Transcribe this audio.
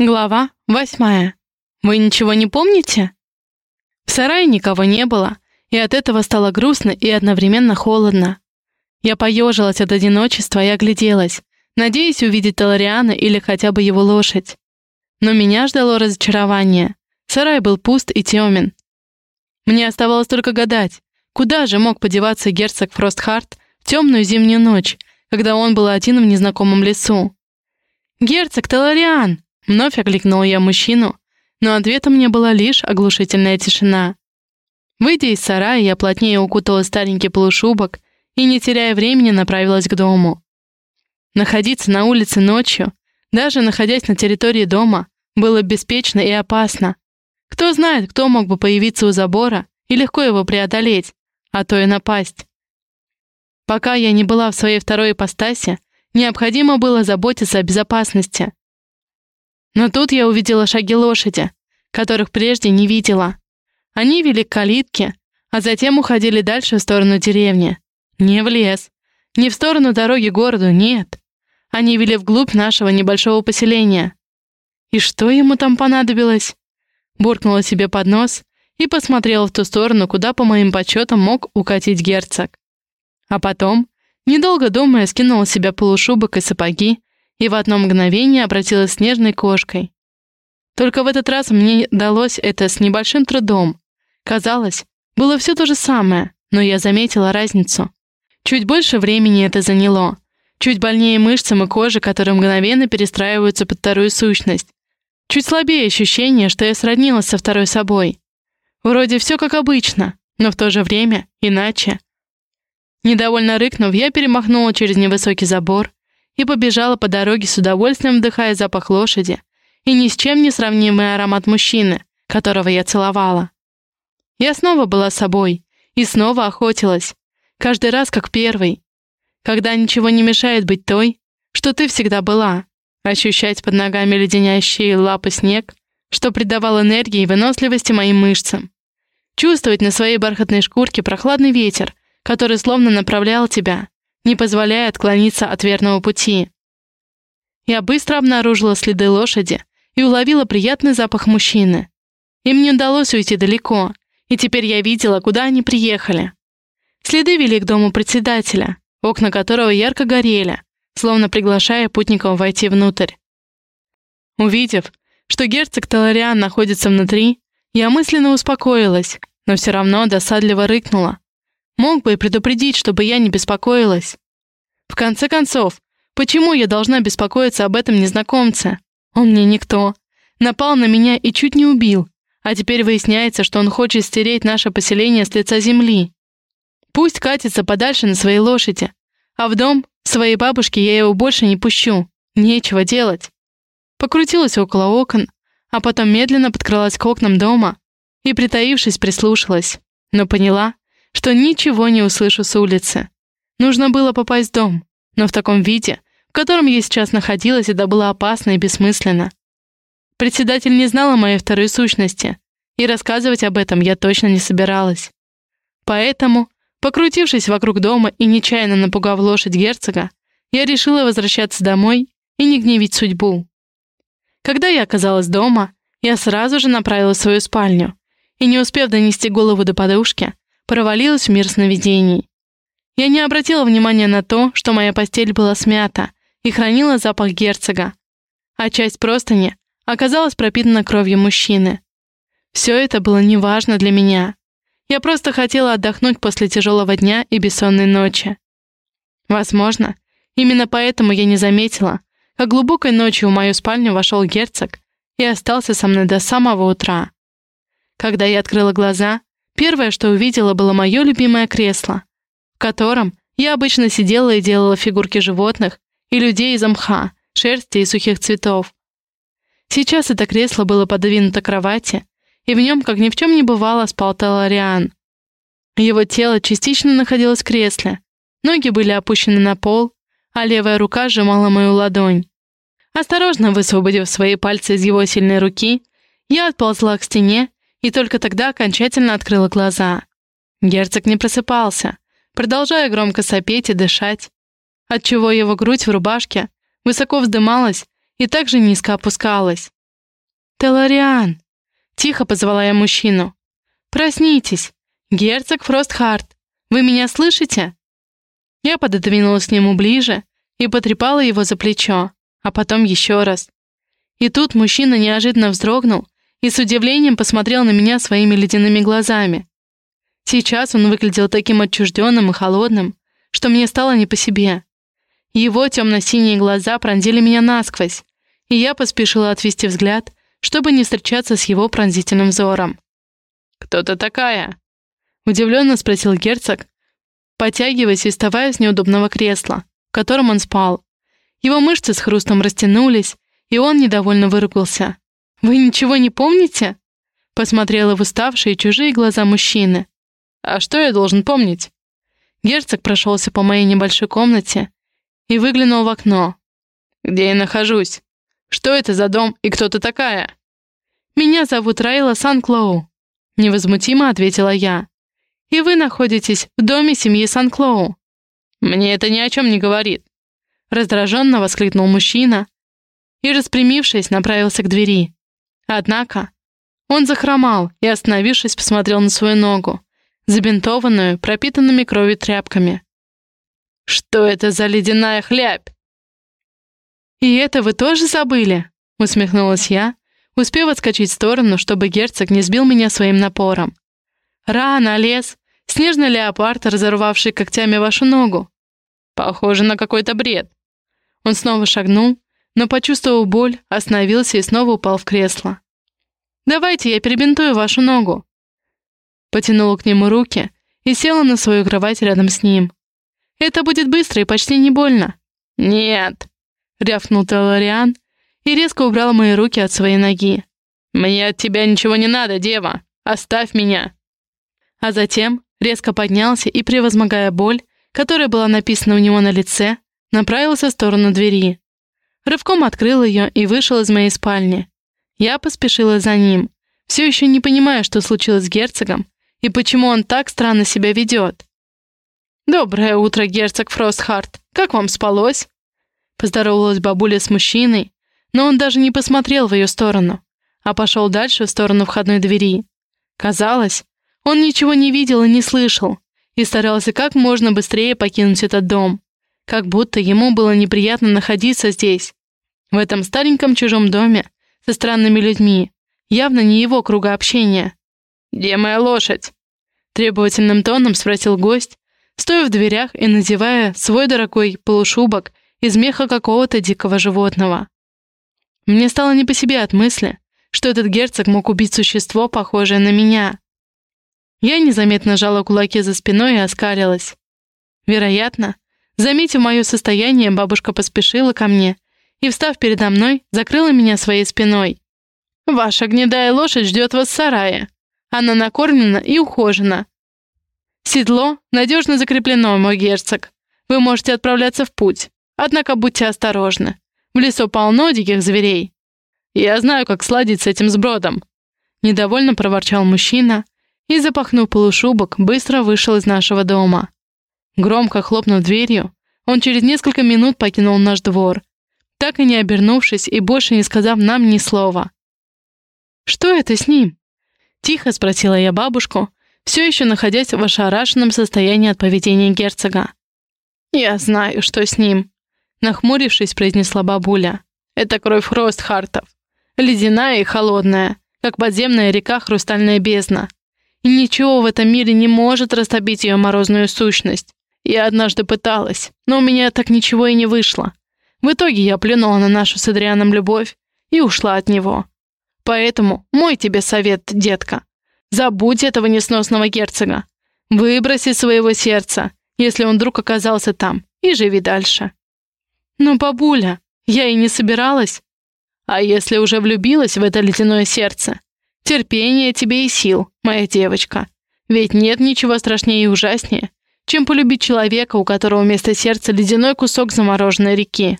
Глава восьмая. Вы ничего не помните? В сарае никого не было, и от этого стало грустно и одновременно холодно. Я поежилась от одиночества и огляделась, надеясь увидеть Талариана или хотя бы его лошадь. Но меня ждало разочарование. Сарай был пуст и темен. Мне оставалось только гадать, куда же мог подеваться герцог Фростхарт в темную зимнюю ночь, когда он был один в незнакомом лесу. «Герцог Талариан!» Вновь окликнул я мужчину, но ответом мне была лишь оглушительная тишина. Выйдя из сарая, я плотнее укутала старенький полушубок и, не теряя времени, направилась к дому. Находиться на улице ночью, даже находясь на территории дома, было беспечно и опасно. Кто знает, кто мог бы появиться у забора и легко его преодолеть, а то и напасть. Пока я не была в своей второй ипостаси, необходимо было заботиться о безопасности. Но тут я увидела шаги лошади, которых прежде не видела. Они вели к калитке, а затем уходили дальше в сторону деревни. Не в лес, не в сторону дороги городу, нет. Они вели вглубь нашего небольшого поселения. И что ему там понадобилось? Буркнула себе под нос и посмотрела в ту сторону, куда, по моим подсчетам, мог укатить герцог. А потом, недолго думая, скинула с себя полушубок и сапоги и в одно мгновение обратилась снежной кошкой. Только в этот раз мне далось это с небольшим трудом. Казалось, было все то же самое, но я заметила разницу. Чуть больше времени это заняло. Чуть больнее мышцам и коже, которые мгновенно перестраиваются под вторую сущность. Чуть слабее ощущение, что я сроднилась со второй собой. Вроде все как обычно, но в то же время иначе. Недовольно рыкнув, я перемахнула через невысокий забор, и побежала по дороге с удовольствием вдыхая запах лошади и ни с чем не сравнимый аромат мужчины, которого я целовала. Я снова была собой и снова охотилась, каждый раз как первый, когда ничего не мешает быть той, что ты всегда была, ощущать под ногами леденящие лапы снег, что придавал энергии и выносливости моим мышцам, чувствовать на своей бархатной шкурке прохладный ветер, который словно направлял тебя, не позволяя отклониться от верного пути. Я быстро обнаружила следы лошади и уловила приятный запах мужчины. Им не удалось уйти далеко, и теперь я видела, куда они приехали. Следы вели к дому председателя, окна которого ярко горели, словно приглашая путников войти внутрь. Увидев, что герцог Талариан находится внутри, я мысленно успокоилась, но все равно досадливо рыкнула. Мог бы и предупредить, чтобы я не беспокоилась. В конце концов, почему я должна беспокоиться об этом незнакомце? Он мне никто. Напал на меня и чуть не убил. А теперь выясняется, что он хочет стереть наше поселение с лица земли. Пусть катится подальше на своей лошади. А в дом своей бабушки я его больше не пущу. Нечего делать. Покрутилась около окон, а потом медленно подкралась к окнам дома и, притаившись, прислушалась. Но поняла, что ничего не услышу с улицы. Нужно было попасть в дом, но в таком виде, в котором я сейчас находилась, это было опасно и бессмысленно. Председатель не знал о моей второй сущности, и рассказывать об этом я точно не собиралась. Поэтому, покрутившись вокруг дома и нечаянно напугав лошадь герцога, я решила возвращаться домой и не гневить судьбу. Когда я оказалась дома, я сразу же направилась в свою спальню, и не успев донести голову до подушки, провалилась в мир сновидений. Я не обратила внимания на то, что моя постель была смята и хранила запах герцога, а часть простыни оказалась пропитана кровью мужчины. Все это было неважно для меня. Я просто хотела отдохнуть после тяжелого дня и бессонной ночи. Возможно, именно поэтому я не заметила, как глубокой ночью в мою спальню вошел герцог и остался со мной до самого утра. Когда я открыла глаза, Первое, что увидела, было мое любимое кресло, в котором я обычно сидела и делала фигурки животных и людей из мха, шерсти и сухих цветов. Сейчас это кресло было подвинуто к кровати, и в нем, как ни в чем не бывало, спал Талариан. Его тело частично находилось в кресле, ноги были опущены на пол, а левая рука сжимала мою ладонь. Осторожно высвободив свои пальцы из его сильной руки, я отползла к стене и только тогда окончательно открыла глаза. Герцог не просыпался, продолжая громко сопеть и дышать, отчего его грудь в рубашке высоко вздымалась и также низко опускалась. «Телариан!» — тихо позвала я мужчину. «Проснитесь! Герцог Фростхарт! Вы меня слышите?» Я пододвинулась к нему ближе и потрепала его за плечо, а потом еще раз. И тут мужчина неожиданно вздрогнул и с удивлением посмотрел на меня своими ледяными глазами. Сейчас он выглядел таким отчужденным и холодным, что мне стало не по себе. Его темно-синие глаза пронзили меня насквозь, и я поспешила отвести взгляд, чтобы не встречаться с его пронзительным взором. «Кто ты такая?» — удивленно спросил герцог, потягиваясь и вставая с неудобного кресла, в котором он спал. Его мышцы с хрустом растянулись, и он недовольно выругался. «Вы ничего не помните?» Посмотрела в уставшие чужие глаза мужчины. «А что я должен помнить?» Герцог прошелся по моей небольшой комнате и выглянул в окно. «Где я нахожусь? Что это за дом и кто ты такая?» «Меня зовут Райла Сан-Клоу», — невозмутимо ответила я. «И вы находитесь в доме семьи Сан-Клоу». «Мне это ни о чем не говорит», — раздраженно воскликнул мужчина и, распрямившись, направился к двери. Однако он захромал и, остановившись, посмотрел на свою ногу, забинтованную, пропитанными кровью тряпками. «Что это за ледяная хлябь?» «И это вы тоже забыли?» — усмехнулась я, успев отскочить в сторону, чтобы герцог не сбил меня своим напором. «Рано, лес! Снежный леопард, разорвавший когтями вашу ногу!» «Похоже на какой-то бред!» Он снова шагнул, но, почувствовав боль, остановился и снова упал в кресло. «Давайте я перебинтую вашу ногу!» Потянула к нему руки и села на свою кровать рядом с ним. «Это будет быстро и почти не больно». «Нет!» — рявкнул Телариан и резко убрал мои руки от своей ноги. «Мне от тебя ничего не надо, дева! Оставь меня!» А затем резко поднялся и, превозмогая боль, которая была написана у него на лице, направился в сторону двери. Рывком открыл ее и вышел из моей спальни. Я поспешила за ним, все еще не понимая, что случилось с герцогом и почему он так странно себя ведет. «Доброе утро, герцог Фростхарт. Как вам спалось?» Поздоровалась бабуля с мужчиной, но он даже не посмотрел в ее сторону, а пошел дальше в сторону входной двери. Казалось, он ничего не видел и не слышал, и старался как можно быстрее покинуть этот дом, как будто ему было неприятно находиться здесь, в этом стареньком чужом доме, со странными людьми, явно не его круга общения. «Где моя лошадь?» Требовательным тоном спросил гость, стоя в дверях и надевая свой дорогой полушубок из меха какого-то дикого животного. Мне стало не по себе от мысли, что этот герцог мог убить существо, похожее на меня. Я незаметно жала кулаки за спиной и оскалилась. Вероятно, заметив мое состояние, бабушка поспешила ко мне и, встав передо мной, закрыла меня своей спиной. «Ваша гнедая лошадь ждет вас в сарае. Она накормлена и ухожена. Седло надежно закреплено, мой герцог. Вы можете отправляться в путь. Однако будьте осторожны. В лесу полно диких зверей. Я знаю, как сладить с этим сбродом. Недовольно проворчал мужчина и, запахнув полушубок, быстро вышел из нашего дома. Громко хлопнув дверью, он через несколько минут покинул наш двор, так и не обернувшись и больше не сказав нам ни слова. «Что это с ним?» — тихо спросила я бабушку, все еще находясь в ошарашенном состоянии от поведения герцога. «Я знаю, что с ним», — нахмурившись, произнесла бабуля. «Это кровь Ростхартов. Ледяная и холодная, как подземная река Хрустальная бездна. И ничего в этом мире не может растопить ее морозную сущность. Я однажды пыталась, но у меня так ничего и не вышло. В итоге я плюнула на нашу с Адрианом любовь и ушла от него. Поэтому мой тебе совет, детка. Забудь этого несносного герцога. Выброси своего сердца, если он вдруг оказался там, и живи дальше. Но, бабуля, я и не собиралась. А если уже влюбилась в это ледяное сердце? Терпение тебе и сил, моя девочка. Ведь нет ничего страшнее и ужаснее, чем полюбить человека, у которого вместо сердца ледяной кусок замороженной реки.